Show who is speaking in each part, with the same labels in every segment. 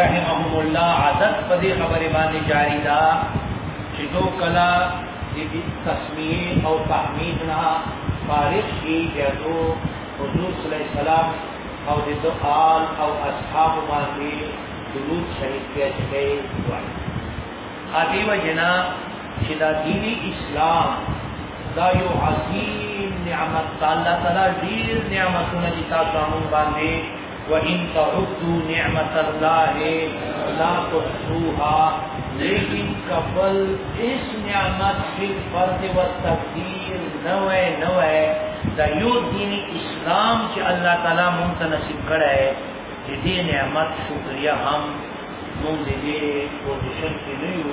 Speaker 1: رحمهم الله عادت په دې خبره باندې جاری دا چې دو کلا دې تسمیه او تحمید نه فارغ شي بیا دو حضور صلی الله علیه وسلم او دې دو آل او اصحاب باندې درود شریف کې اچي وایي هدي وجنا چې دا دین اسلام دا یو عظیم نعمت الله تعالی ډیر نعمتونه دي تاسو باندې وان تعدوا نعمت الله لا تحصوها لیکن قبل اس نعمت فی الفرد والتقدیر نوے نوے دا یو دین اسلام چې الله تعالی مونږ ته نصیب کړی ہے چې دې نعمت شکریا هم مونږ دې پوزیشن کې نه یو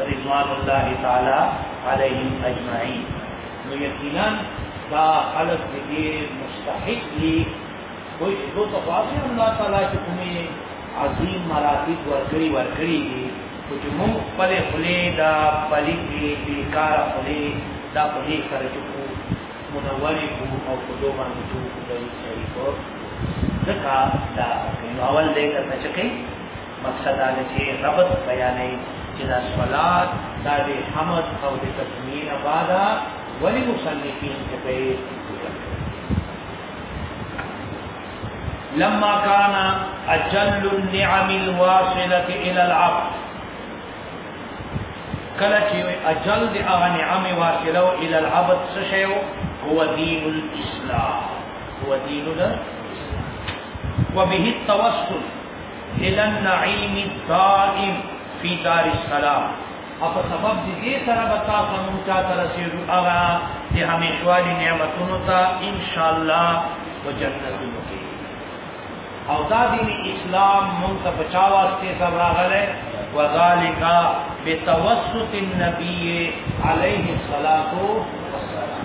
Speaker 1: رضوان الله تعالی علیهم اجمعین نو یقینا دا خلق دې مستحق دي کوئی دو تو خواص ہے اللہ تعالیٰ کی تمہیں عظیم مراتب ورکڑی ورکڑی دی کچھ منہ پلے پلے دا پلی دی بیکار پلے دا پلے کر چکو منوری کو اور خدو من جو خدای شریف اور ذکا دا اول دے کر نہ چکے مقصد دا دی چې ربط بیانوي چې دا صلات دا د حمد او د تسمین بعد ولی مصنفین ته کوي لما كان اجل النعم الواصله الى العبد کله چې اجل د هغه نعم واصله الى العبد څه شی هو دین الاسلام هو دین الاسلام وبه التوسل الى النعيم الدائم في دار السلام اپ سبب دې سره به تاسو مونږ ته ترسيږو اغا چې همیشوالي نعمتونو ته ان شاء الله په جنتونو کې او دا دین اسلام مونږ ته بچا واسطه سره راغله وذالک بتوسط النبي عليه الصلاه والسلام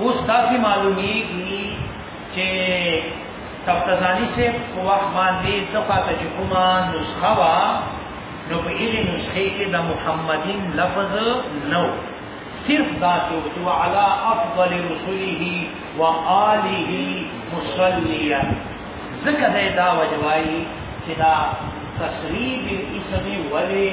Speaker 1: اوس داسې معلومیږي چې تفتزانی سے په وخت باندې دغه چې کومه نسخه وا نو په دې نسخه کې د محمدین لفظ نو صرف ذاتو تو علی افضل رسله و آله مصلیا ذکر دا وجوای چې دا تصریب اسمی ولی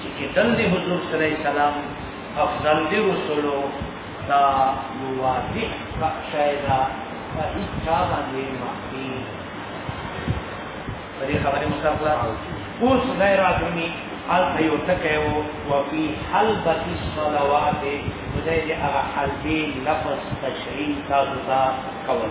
Speaker 1: چې کتل دی حضور صلی الله علیه وسلم افضل دی رسولو دا یو واضح شاید په هیڅ چا باندې مخفي په دې خبرې مستقلا اوس غیر اعظمي حال په یو ټکی وو وفي حلبة الصلوات خدای دې هغه حلبې لفظ تشریح تاسو ته کول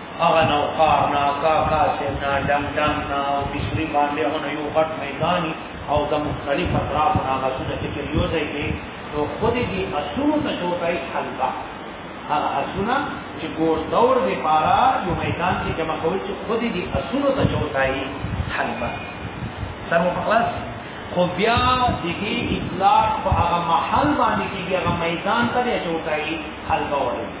Speaker 1: هغه نو خار نا کا کا سینا دم دم نا او بشری باندې هونه یو غټ میدان او د مختلف اطراف نا غسونه چې یو ځای کې نو خود دې اسونو ته جوړای حلقه هغه اسونه چې ګور دور دې پارا یو میدان کې جمع کول چې خود دې اسونو ته جوړای حلقه سر مخلص خو بیا دغه اطلاق په هغه محل باندې کې هغه میدان ته جوړای حلقه ورته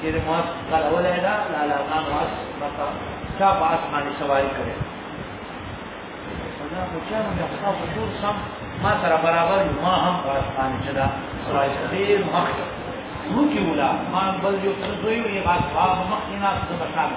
Speaker 1: چې د مواس کارولای دا لالا خان مواس مکه چا په اسمان سواری کړي دا خو چا نه دا خو ټول سم ما سره برابر یو ما هم په اسمان چې دا سواری ډیر مخ نو کې ولا ما بل یو څه زوی یو یې غاښ په مخ کې نه څه بشاله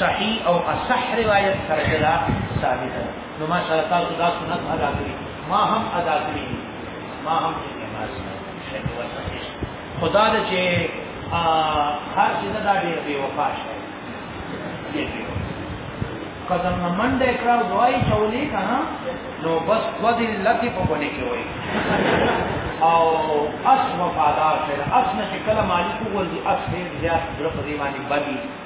Speaker 1: صحیح او اصح روایت سره جلا ثابت ده نو ما سره تاسو دا سنت ادا کړی ما هم ادا کړی ما هم دې نماز شي وسه خدا دې چې هر څه دا ډېر دی وفا شي قدم نه منډه کړو دوای چولې کنه نو بس ودی لتی په باندې کې وای او اس وفادار شه اس نه کله مالک ول دي اس دې زیات ډېر په دې باندې بدی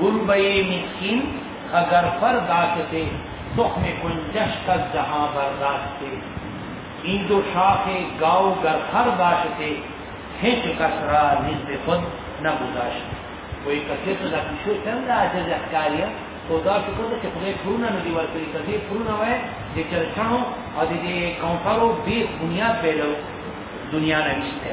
Speaker 1: گربه مسکین خگر پر داشته تخم کنجش کز جهان برداشته این دو شاخ گاو گر پر داشته هیچ کس را نزد خود نگذاشته وای کسی ته دا پیشو څنګه عاجز ښکاریه او دا شکر ده چې خدای پرونه نه دی ورکړي که دې پرونه وای د چرچڼو او د دې کاونټرو بې بنیاد به له دنیا نه ویستی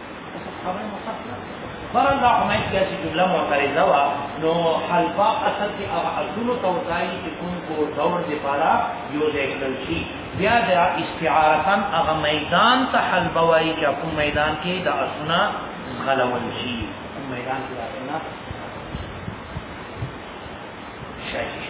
Speaker 1: خبره مخاطبه فرض دا کومه چې جمله معترضه وا نو حلفا اصل کې هغه اصول تو ځای چې کوم کو دور دی پارا یو ځای کړل شي بیا د استعارتن هغه میدان ته حلبا وای چې کوم میدان کې د اسنا غلول شي کوم میدان کې د اسنا شي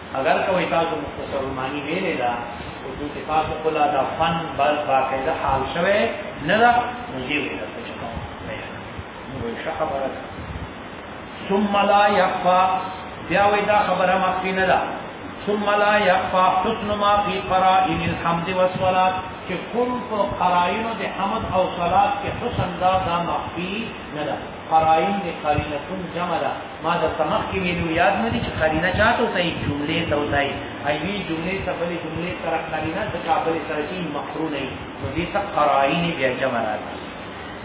Speaker 1: اگر که وای تاسو مختصر معنی ویلې ده او دوی کې تاسو کلا دا فن بل باقاعده حال شوه نه ده نو یې ویل چې کوم نو ښه خبره ده ثم لا يخفى بیا وای دا خبره مخفي نه ده ثم لا يخفى حسن ما في قرائن الحمد والصلاه چې کوم په قرائن د حمد او صلات کې حسن دا دا مخفي نه ده قرائن د قرینتون جمع ده ما د سمخ کې ویلو یاد نه دي چې قرینه چاته وتاي جملې ته وتاي ایوي جملې ته بلې جملې سره قرینه د کابل سره چې مقرون نه نو دې څه قرائن بیا جمع راځي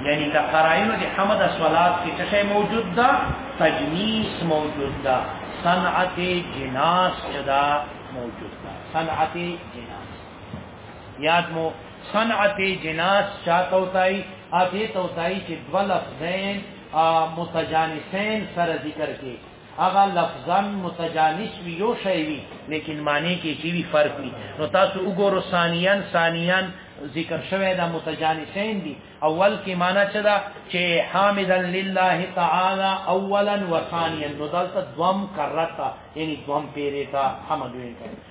Speaker 1: یعنی د قرائن د حمد صلات کې څه موجود ده تجنیس موجود ده صنعت جناس جدا موجود ده صنعت جناس یاد مو صنعت جناس چاته وتاي اته ته وتاي چې دو لفظین متجانسین سره ذکر کې هغه لفظا متجانس وی یو شی وی لیکن معنی کې چې وی فرق وی نو تاسو وګورئ ثانیان ثانیان ذکر شوه دا متجانسین دي اول کې معنی څه ده چې حامدا لله تعالی اولا وثانیا نو دلته دوم کرتا یعنی دوم پیری تا حمد وی کوي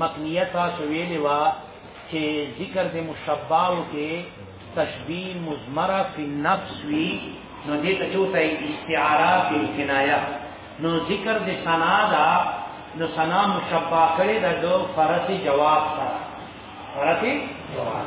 Speaker 1: مکنیه تاسو ویلی وه چه ذکر د مشبهو کې تشبیه مزمره فی النفس وی نو دې ته چوته استعاره فی الکنایه نو ذکر د ثنا دا نو ثنا مشبه کړي د فرض جواب سره فرض جواب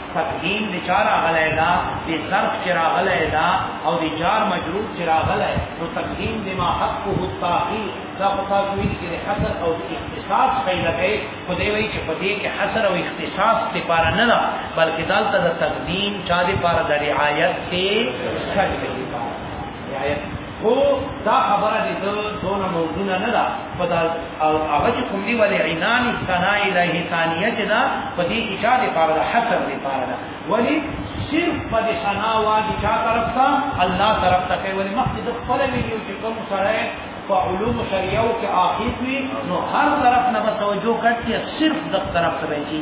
Speaker 1: تقدیم د چا راغلی دا د ظرف چې راغلی دا او د جار مجرور چې راغلی نو تقدیم د ما حقه التاخیر دا په تاسو ویل چې حصر او اختصاص پیدا کوي خو دی وایي چې په دې کې حصر او اختصاص لپاره نه ده بلکې دلته د تقدیم چا لپاره د رعایت کې څرګندوي رعایت خو دا خبره دې د دونه موضوع نه ده په دا او هغه چې کوم دی ولې عنان ثنا الیه ثانیه چې دا په دې اشاره لپاره ده حسر لپاره ده ولی صرف په دې ثنا واجب چا طرف ته الله طرف ته کوي ولی مخکې د خپل ویډیو چې کوم سره په علوم شریعو کې آخذ وي نو هر طرف نه به توجه کړي صرف د طرف ته وایي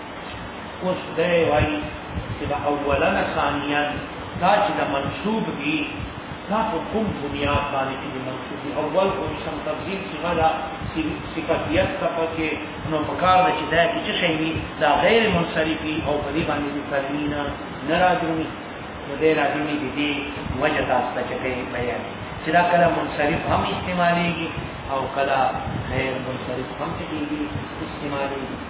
Speaker 1: اوس دی وایي چې دا اولا ثانیا دا چې دا منصوب دي دا په کوم بنیاد باندې چې منصوب دي اول او سم تفصیل چې دا صفاتیت ته پکې نو په کار ده چې دا کې څه شي وي دا غیر منصرفي او په دې باندې د ترمینه نه راځي نو دې راځي دي دې وجه تاسو ته چې بیان چې دا کله منصرف هم استعمالېږي او کله غیر منصرف هم کېږي استعمالېږي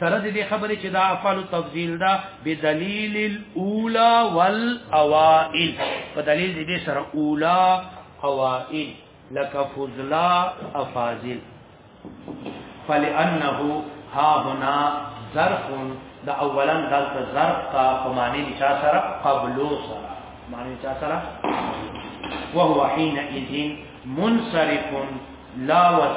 Speaker 1: سره د دې خبرې چې دا افعال تفضیل دا بدلیل الاولى والاوائل په دلیل دې سره اولا اوائل لك فضلا افاضل فلانه ها هنا ظرف دا اولا دلته ظرف تا په معنی دي چا سره قبلو سره معنی چا سره وهو حين اذن منصرف لا وس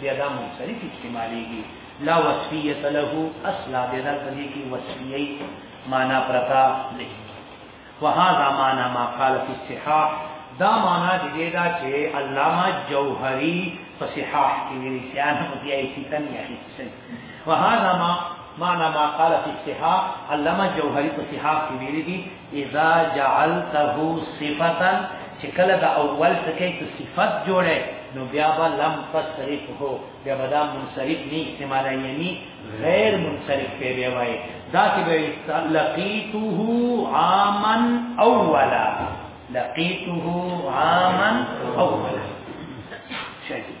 Speaker 1: بیا دا منصرف استعمالیږي لا وصفیت له اصلا بیا دا پدې کې وصفیه معنا پرتا نه وهذا معنا ما قال في الصحاح دا معنا دې دا چې علامه جوهری په صحاح کې ویلي چې انا متي ایسی تن یا ایسی وهذا ما معنى ما قال في الصحاح علامه جوهري په صحاح کې ویلي دي اذا جعلته صفتا چې کله دا اول څخه ته صفت جوړه نو بیا به لم تصرف هو بیا به دا منصرف نه استعمال یعنی غیر منصرف په بیا وای دا چې به لقیته عاما اولا لقیته عاما اولا شدید